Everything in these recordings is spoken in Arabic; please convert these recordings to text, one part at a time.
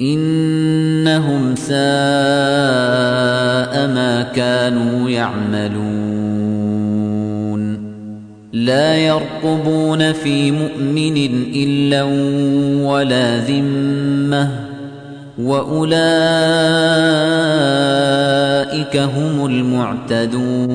إنهم ساء ما كانوا يعملون. لا يرقبون في مؤمن إلا ولا ذمة وأولئك هم المعتدون.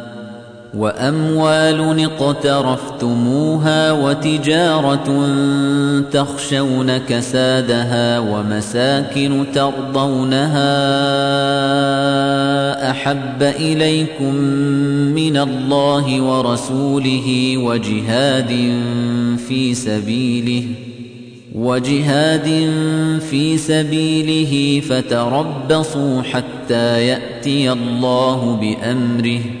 وأموال اقترفتموها وتجارة تخشون كسادها ومساكن ترضونها أحب إليكم من الله ورسوله وجهاد في سبيله وجهاد في سبيله فتربصوا حتى يأتي الله بأمره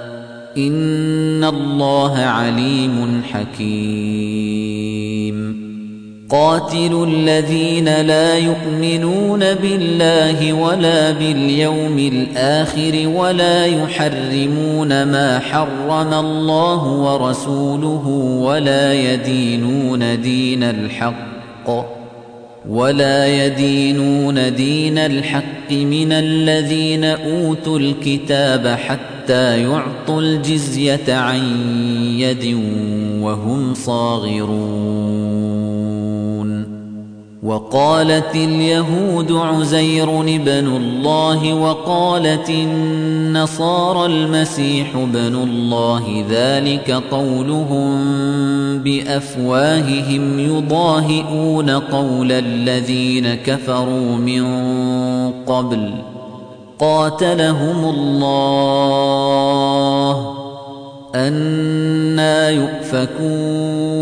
إِنَّ اللَّهَ عَلِيمٌ حَكِيمٌ قاتلوا الذين لا يؤمنون بالله ولا باليوم الآخر ولا يحرمون ما حرم الله ورسوله ولا يدينون دين الحق ولا يدينون دين الحق من الذين أوتوا الكتاب حتى يعطوا الجزية عن يد وهم صاغرون. وقالت اليهود عزير ابن الله وقالت النصارى المسيح ابن الله ذلك قولهم بأفواههم يضاهئون قول الذين كفروا من قبل قاتلهم الله أنا يؤفكون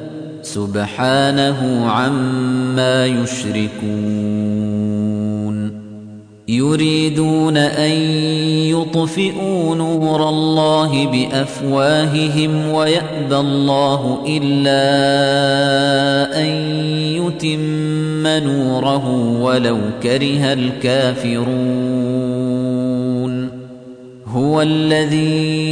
سبحانه عما يشركون. يريدون أن يطفئوا نور الله بأفواههم ويأبى الله إلا أن يتم نوره ولو كره الكافرون. هو الذي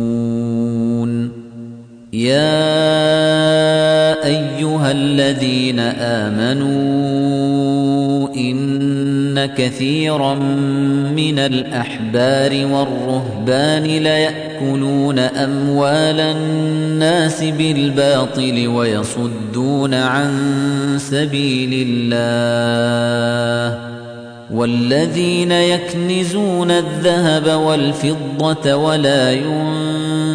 يا أيها الذين آمنوا إن كثيرا من الأحبار والرهبان ليأكلون أموال الناس بالباطل ويصدون عن سبيل الله والذين يكنزون الذهب والفضة ولا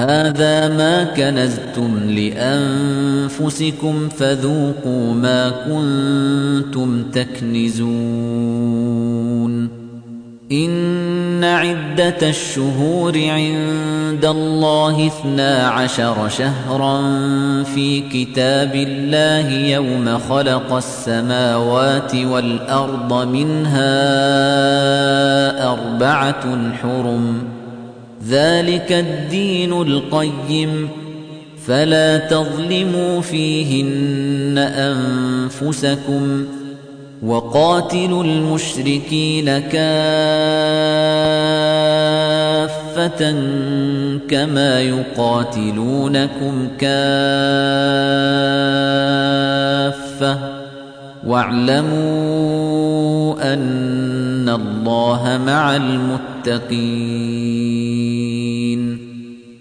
هذا ما كنزتم لأنفسكم فذوقوا ما كنتم تكنزون. إن عدة الشهور عند الله اثنا عشر شهرا في كتاب الله يوم خلق السماوات والأرض منها أربعة حرم. ذلك الدين القيم. فلا تظلموا فيهن أنفسكم وقاتلوا المشركين كافة كما يقاتلونكم كافة. واعلموا أن الله مع المتقين.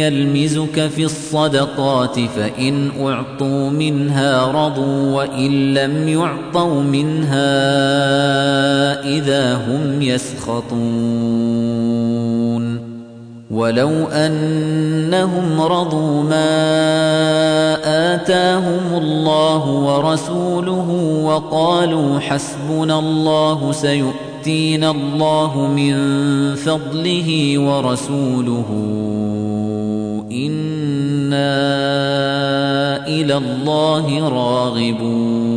يلمزك في الصدقات فإن أعطوا منها رضوا وإن لم يعطوا منها إذا هم يسخطون ولو أنهم رضوا ما آتاهم الله ورسوله وقالوا حسبنا الله سيؤتينا الله من فضله ورسوله إنا إلى الله راغبون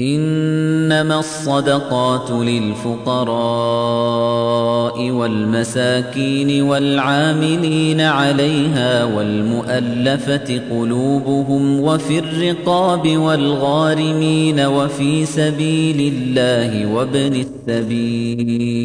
إنما الصدقات للفقراء والمساكين والعاملين عليها والمؤلفة قلوبهم وفي الرقاب والغارمين وفي سبيل الله وابن السبيل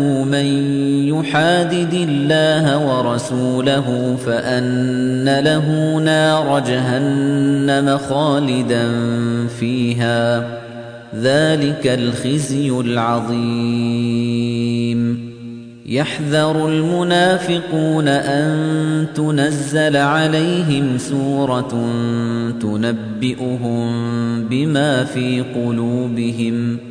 من يحادد الله ورسوله فأن له نار جهنم خالدا فيها ذلك الخزي العظيم يحذر المنافقون أن تنزل عليهم سورة تنبئهم بما في قلوبهم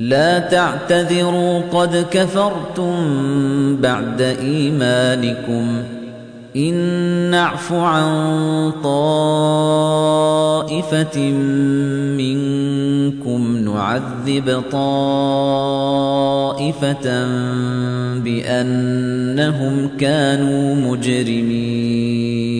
لا تعتذروا قد كفرتم بعد إيمانكم. إن نعف عن طائفة منكم نعذب طائفة بأنهم كانوا مجرمين.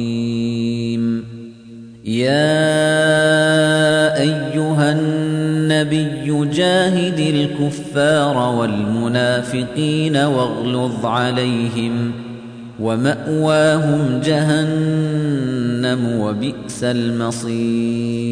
يا أيها النبي جاهد الكفار والمنافقين واغلظ عليهم ومأواهم جهنم وبئس المصير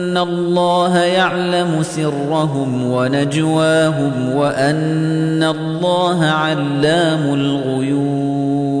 الله يعلم سرهم ونجواهم وأن الله علام الغيوب.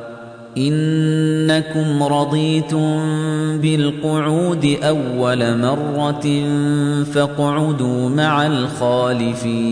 إنكم رضيتم بالقعود أول مرة فاقعدوا مع الخالفين.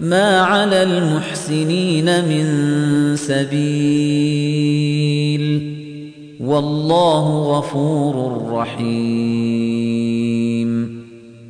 ما على المحسنين من سبيل والله غفور رحيم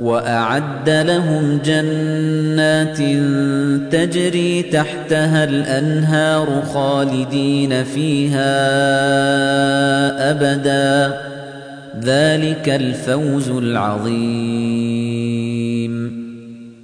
وأعد لهم جنات تجري تحتها الأنهار خالدين فيها أبدا. ذلك الفوز العظيم.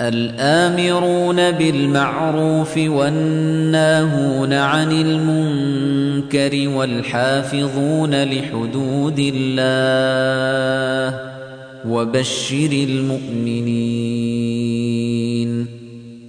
الآمرون بالمعروف والناهون عن المنكر والحافظون لحدود الله وبشر المؤمنين.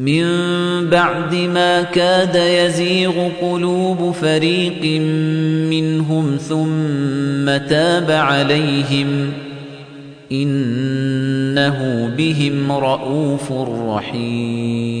من بعد ما كاد يزيغ قلوب فريق منهم ثم تاب عليهم إنه بهم رؤوف رحيم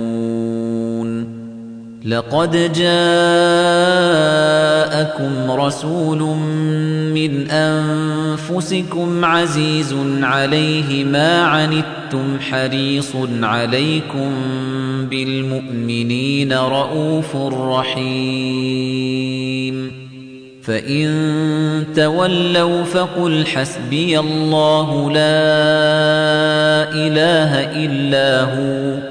لقد جاءكم رسول من أنفسكم عزيز عليه ما عنتم حريص عليكم بالمؤمنين رءوف رحيم. فإن تولوا فقل حسبي الله لا إله إلا هو.